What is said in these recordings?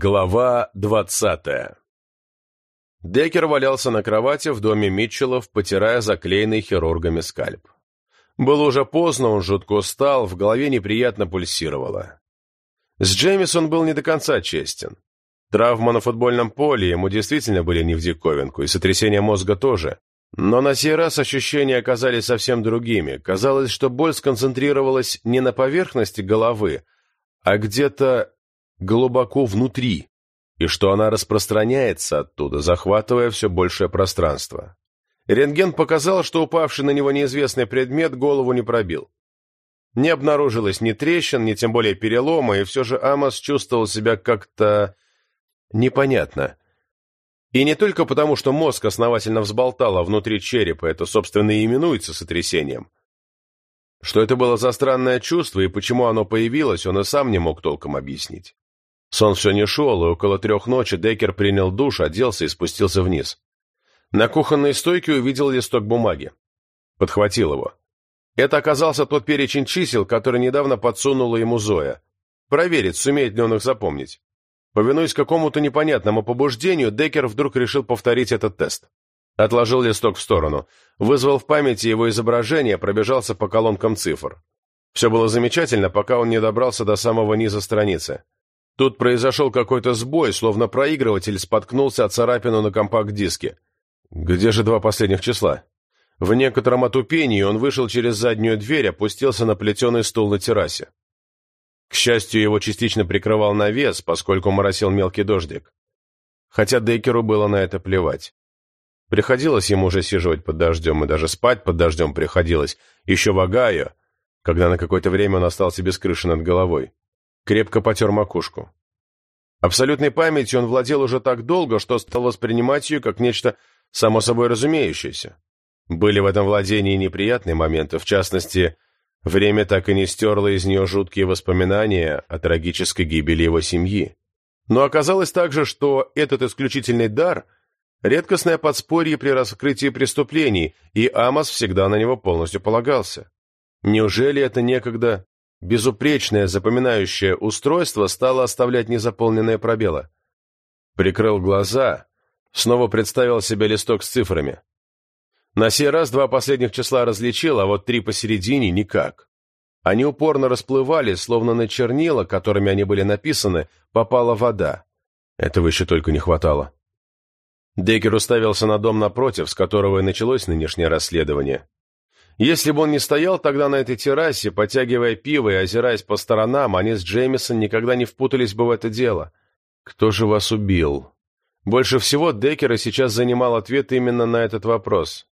Глава двадцатая Деккер валялся на кровати в доме Митчеллов, потирая заклеенный хирургами скальп. Было уже поздно, он жутко устал, в голове неприятно пульсировало. С Джеймисон был не до конца честен. Травма на футбольном поле ему действительно были не в диковинку, и сотрясение мозга тоже. Но на сей раз ощущения оказались совсем другими. Казалось, что боль сконцентрировалась не на поверхности головы, а где-то глубоко внутри, и что она распространяется оттуда, захватывая все большее пространство. Рентген показал, что упавший на него неизвестный предмет голову не пробил. Не обнаружилось ни трещин, ни тем более перелома, и все же Амос чувствовал себя как-то непонятно. И не только потому, что мозг основательно взболтало внутри черепа, это, собственно, и именуется сотрясением. Что это было за странное чувство и почему оно появилось, он и сам не мог толком объяснить. Сон все не шел, и около трех ночи Деккер принял душ, оделся и спустился вниз. На кухонной стойке увидел листок бумаги. Подхватил его. Это оказался тот перечень чисел, который недавно подсунула ему Зоя. Проверить, сумеет ли он их запомнить. Повинуясь какому-то непонятному побуждению, Деккер вдруг решил повторить этот тест. Отложил листок в сторону, вызвал в памяти его изображение, пробежался по колонкам цифр. Все было замечательно, пока он не добрался до самого низа страницы. Тут произошел какой-то сбой, словно проигрыватель споткнулся от царапину на компакт-диске. Где же два последних числа? В некотором отупении он вышел через заднюю дверь, опустился на плетеный стул на террасе. К счастью, его частично прикрывал навес, поскольку моросил мелкий дождик. Хотя Дейкеру было на это плевать. Приходилось ему уже сиживать под дождем, и даже спать под дождем приходилось, еще в Огайо, когда на какое-то время он остался без крыши над головой крепко потер макушку. Абсолютной памятью он владел уже так долго, что стал воспринимать ее как нечто само собой разумеющееся. Были в этом владении неприятные моменты, в частности, время так и не стерло из нее жуткие воспоминания о трагической гибели его семьи. Но оказалось также, что этот исключительный дар – редкостное подспорье при раскрытии преступлений, и Амос всегда на него полностью полагался. Неужели это некогда Безупречное запоминающее устройство стало оставлять незаполненные пробелы. Прикрыл глаза, снова представил себе листок с цифрами. На сей раз два последних числа различил, а вот три посередине никак. Они упорно расплывались, словно на чернила, которыми они были написаны, попала вода. Этого еще только не хватало. Деккер уставился на дом напротив, с которого и началось нынешнее расследование. Если бы он не стоял тогда на этой террасе, потягивая пиво и озираясь по сторонам, они с Джеймисон никогда не впутались бы в это дело. Кто же вас убил? Больше всего Деккера сейчас занимал ответ именно на этот вопрос.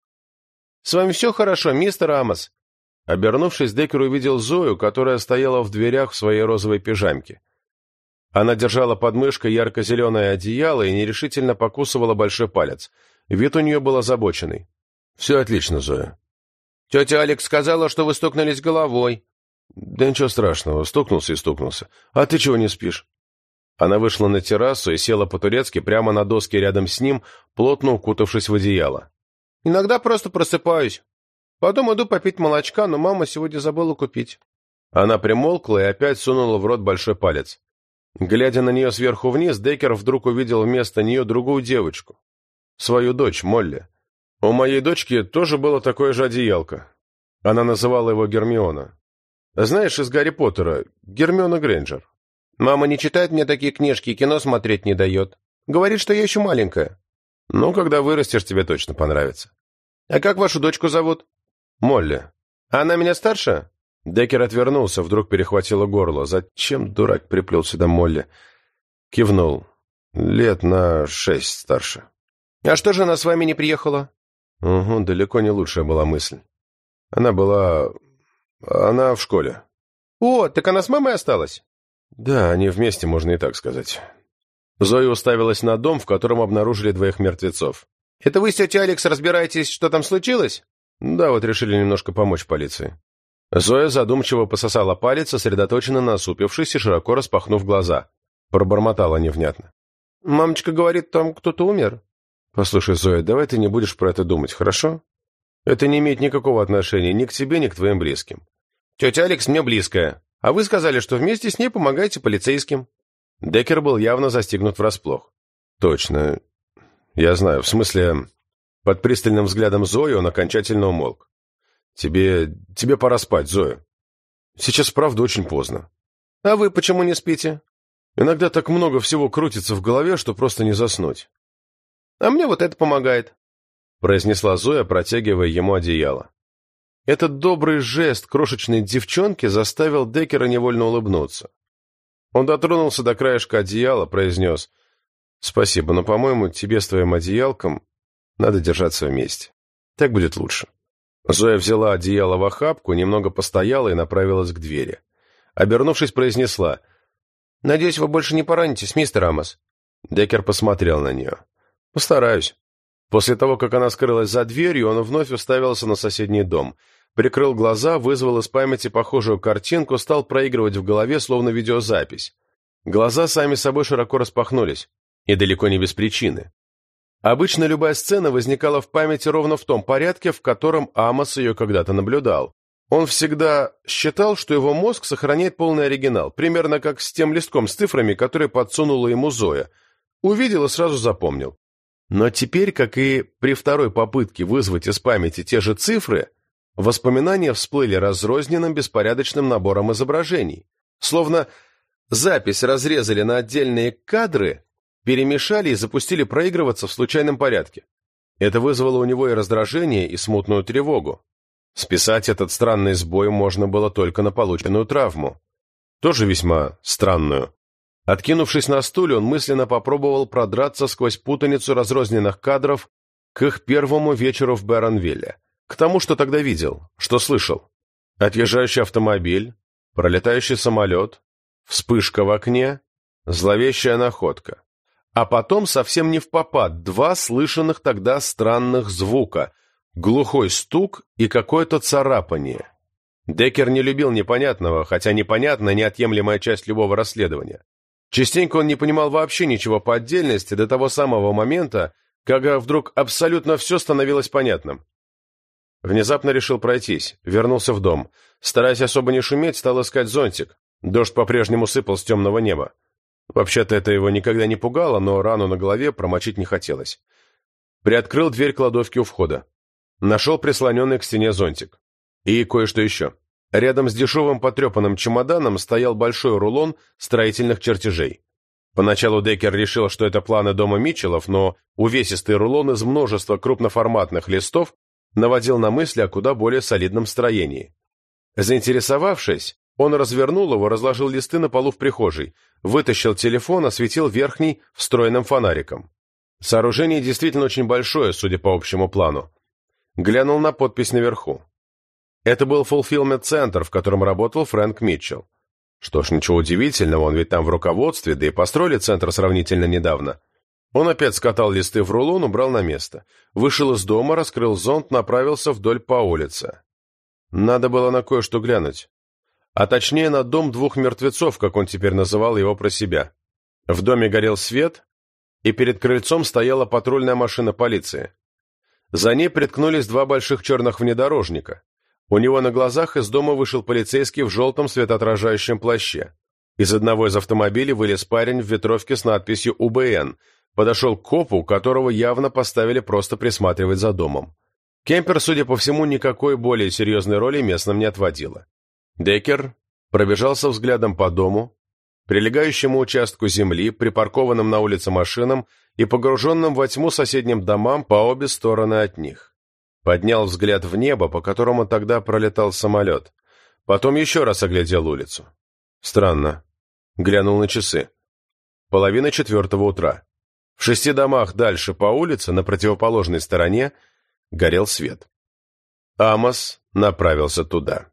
«С вами все хорошо, мистер Амос?» Обернувшись, Деккер увидел Зою, которая стояла в дверях в своей розовой пижамке. Она держала под мышкой ярко-зеленое одеяло и нерешительно покусывала большой палец. Вид у нее был озабоченный. «Все отлично, Зоя. Тетя Алекс сказала, что вы стукнулись головой. Да ничего страшного, стукнулся и стукнулся. А ты чего не спишь? Она вышла на террасу и села по-турецки прямо на доске рядом с ним, плотно укутавшись в одеяло. Иногда просто просыпаюсь. Потом иду попить молочка, но мама сегодня забыла купить. Она примолкла и опять сунула в рот большой палец. Глядя на нее сверху вниз, Деккер вдруг увидел вместо нее другую девочку. Свою дочь, Молли. У моей дочки тоже было такое же одеялко. Она называла его Гермиона. Знаешь, из Гарри Поттера, Гермиона Грейнджер. Мама не читает мне такие книжки и кино смотреть не дает. Говорит, что я еще маленькая. Ну, когда вырастешь, тебе точно понравится. А как вашу дочку зовут? Молли. А она меня старше? Деккер отвернулся, вдруг перехватило горло. Зачем дурак приплел сюда Молли? Кивнул. Лет на шесть старше. А что же она с вами не приехала? Угу, далеко не лучшая была мысль. Она была... Она в школе. О, так она с мамой осталась? Да, они вместе, можно и так сказать. Зоя уставилась на дом, в котором обнаружили двоих мертвецов. «Это вы с тетей Алекс разбираетесь, что там случилось?» «Да, вот решили немножко помочь полиции». Зоя задумчиво пососала палец, сосредоточенно насупившись и широко распахнув глаза. Пробормотала невнятно. «Мамочка говорит, там кто-то умер». «Послушай, Зоя, давай ты не будешь про это думать, хорошо? Это не имеет никакого отношения ни к тебе, ни к твоим близким». «Тетя Алекс мне близкая, а вы сказали, что вместе с ней помогаете полицейским». Деккер был явно застигнут врасплох. «Точно. Я знаю. В смысле...» Под пристальным взглядом Зои он окончательно умолк. «Тебе... тебе пора спать, Зоя. Сейчас, правда, очень поздно». «А вы почему не спите?» «Иногда так много всего крутится в голове, что просто не заснуть». «А мне вот это помогает», — произнесла Зоя, протягивая ему одеяло. Этот добрый жест крошечной девчонки заставил Деккера невольно улыбнуться. Он дотронулся до краешка одеяла, произнес «Спасибо, но, по-моему, тебе с твоим одеялком надо держаться вместе. Так будет лучше». Зоя взяла одеяло в охапку, немного постояла и направилась к двери. Обернувшись, произнесла «Надеюсь, вы больше не поранитесь, мистер Амос?» Деккер посмотрел на нее. «Постараюсь». После того, как она скрылась за дверью, он вновь уставился на соседний дом. Прикрыл глаза, вызвал из памяти похожую картинку, стал проигрывать в голове, словно видеозапись. Глаза сами собой широко распахнулись. И далеко не без причины. Обычно любая сцена возникала в памяти ровно в том порядке, в котором Амос ее когда-то наблюдал. Он всегда считал, что его мозг сохраняет полный оригинал, примерно как с тем листком с цифрами, который подсунула ему Зоя. Увидел и сразу запомнил. Но теперь, как и при второй попытке вызвать из памяти те же цифры, воспоминания всплыли разрозненным беспорядочным набором изображений. Словно запись разрезали на отдельные кадры, перемешали и запустили проигрываться в случайном порядке. Это вызвало у него и раздражение, и смутную тревогу. Списать этот странный сбой можно было только на полученную травму. Тоже весьма странную. Откинувшись на стуле, он мысленно попробовал продраться сквозь путаницу разрозненных кадров к их первому вечеру в Бэронвилле, к тому, что тогда видел, что слышал. Отъезжающий автомобиль, пролетающий самолет, вспышка в окне, зловещая находка. А потом совсем не в попад два слышанных тогда странных звука, глухой стук и какое-то царапание. Деккер не любил непонятного, хотя непонятно неотъемлемая часть любого расследования. Частенько он не понимал вообще ничего по отдельности до того самого момента, когда вдруг абсолютно все становилось понятным. Внезапно решил пройтись, вернулся в дом. Стараясь особо не шуметь, стал искать зонтик. Дождь по-прежнему сыпал с темного неба. Вообще-то это его никогда не пугало, но рану на голове промочить не хотелось. Приоткрыл дверь кладовки у входа. Нашел прислоненный к стене зонтик. И кое-что еще. Рядом с дешевым потрепанным чемоданом стоял большой рулон строительных чертежей. Поначалу Деккер решил, что это планы дома Митчеллов, но увесистый рулон из множества крупноформатных листов наводил на мысли о куда более солидном строении. Заинтересовавшись, он развернул его, разложил листы на полу в прихожей, вытащил телефон, осветил верхний встроенным фонариком. Сооружение действительно очень большое, судя по общему плану. Глянул на подпись наверху. Это был фулфилмент-центр, в котором работал Фрэнк Митчелл. Что ж, ничего удивительного, он ведь там в руководстве, да и построили центр сравнительно недавно. Он опять скатал листы в рулон, убрал на место. Вышел из дома, раскрыл зонт, направился вдоль по улице. Надо было на кое-что глянуть. А точнее, на дом двух мертвецов, как он теперь называл его про себя. В доме горел свет, и перед крыльцом стояла патрульная машина полиции. За ней приткнулись два больших черных внедорожника. У него на глазах из дома вышел полицейский в желтом светоотражающем плаще. Из одного из автомобилей вылез парень в ветровке с надписью «УБН», подошел к копу, которого явно поставили просто присматривать за домом. Кемпер, судя по всему, никакой более серьезной роли местным не отводила. Деккер пробежался взглядом по дому, прилегающему участку земли, припаркованным на улице машинам и погруженным во тьму соседним домам по обе стороны от них. Поднял взгляд в небо, по которому тогда пролетал самолет. Потом еще раз оглядел улицу. Странно. Глянул на часы. Половина четвертого утра. В шести домах дальше по улице, на противоположной стороне, горел свет. Амос направился туда.